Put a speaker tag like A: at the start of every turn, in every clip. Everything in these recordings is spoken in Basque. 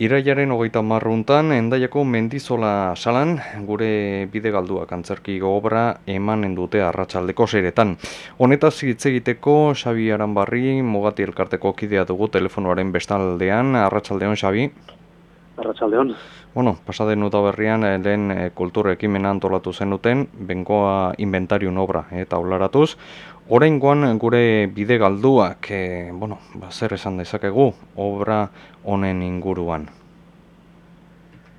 A: Iraiaren hogeita marruntan, endaiako mendizola salan, gure bide galduak antzerki obra emanen dute arratsaldeko seretan. Honetaz hitz egiteko Xabi Aranbarri, Mogati elkarteko kidea dugu telefonoaren bestaldean, arratsaldeon Xabi.
B: Arratsaldeon.
A: Bueno, pasaden berrian eh, lehen eh, kultur ekimena antolatu zenuten, bengoa inventariun obra eta olaratuz. Oraingoan gure bide galduak, e, bueno, ba, zer esan dezakegu obra honen inguruan?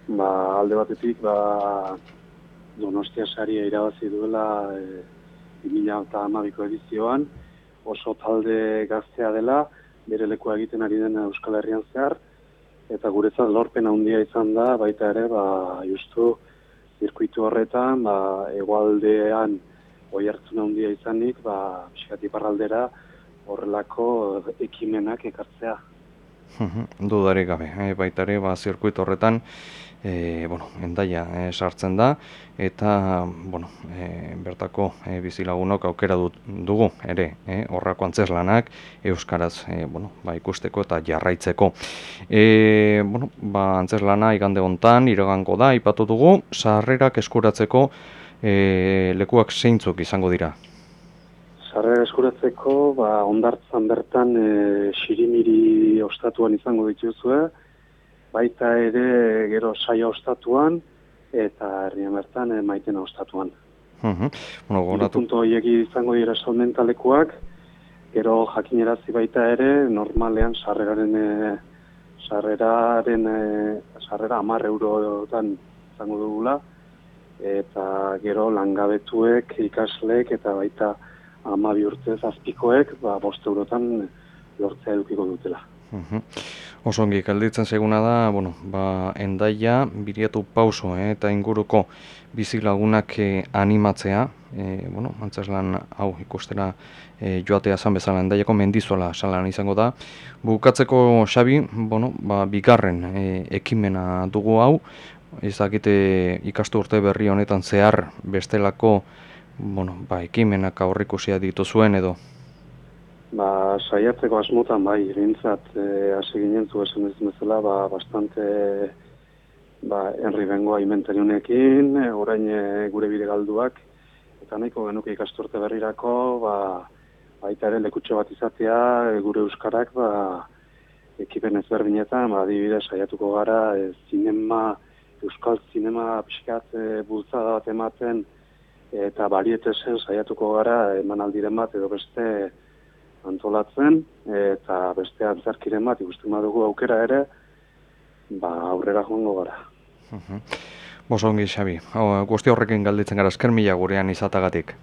B: Ba, alde batetik, ba, Donostia saria irabazi duela e, 2008ko edizioan, oso talde gaztea dela, bere lekua egiten ari den Euskal Herrian zehar, eta guretzat lorpen handia izan da, baita ere, ba, justu, zirkuitu horretan, ba, egualdean oi hartzun handia izanik, ba, pixkati parraldera horrelako ekimenak ekartzea.
A: Dudarik gabe, e, baita ere, ba, zirkuitu horretan, e, bueno, endaia e, sartzen da, eta bueno, e, bertako e, bizilagunok aukera dut, dugu ere, e, horrako antzeslanak Euskaraz e, bueno, ba, ikusteko eta jarraitzeko. E, bueno, ba, antzeslana igande hontan iragango da, ipatu dugu, sarrerak eskuratzeko e, lekuak zeintzuk izango dira?
B: Sarrerak eskuratzeko, ba, ondartzan bertan e, xirimiri ostatuan izango dituzue, baita ere gero saia ostatuan eta herrian bertan e, maitena ostatuan.
A: Uh Bueno, goratu...
B: Punto izango dira salmentalekuak, gero jakinerazi baita ere, normalean sarreraren e, sarreraren e, sarrera amar eurotan izango dugula, eta gero langabetuek, ikasleek eta baita amabi urtez azpikoek, ba, bost eurotan lortzea edukiko dutela.
A: Uhum. Oso ongi, kalditzen seguna da, bueno, ba, endaia, biriatu pauso, eh, eta inguruko bizilagunak eh, animatzea, eh, bueno, antzeslan hau ikustera eh, joatea zan bezala, endaiako mendizuela salan izango da. Bukatzeko Xabi, bueno, ba, bigarren eh, ekimena dugu hau, ezakite ikastu urte berri honetan zehar bestelako, bueno, ba, ekimenak aurrikusia ditu zuen edo,
B: Ba, saiatzeko asmotan bai, rintzat, e, hasi ginen zu esan ez bezala, ba, bastante ba, enri bengoa imentarionekin, e, orain e, gure bide galduak, eta nahiko genuke ikasturte berrirako, ba, baita ere lekutxo bat izatea, e, gure euskarak, ba, ekipen ezberdinetan, ba, adibide saiatuko gara, e, zinema, euskal zinema pixkat e, bultzada bat ematen, eta barietesen saiatuko gara, eman aldiren bat, edo beste, antolatzen eta beste antzarkiren bat ikusten badugu aukera ere ba aurrera joango gara.
A: Mhm. Bosongi Xabi. Guzti horrekin galditzen gara esker mila gurean izatagatik.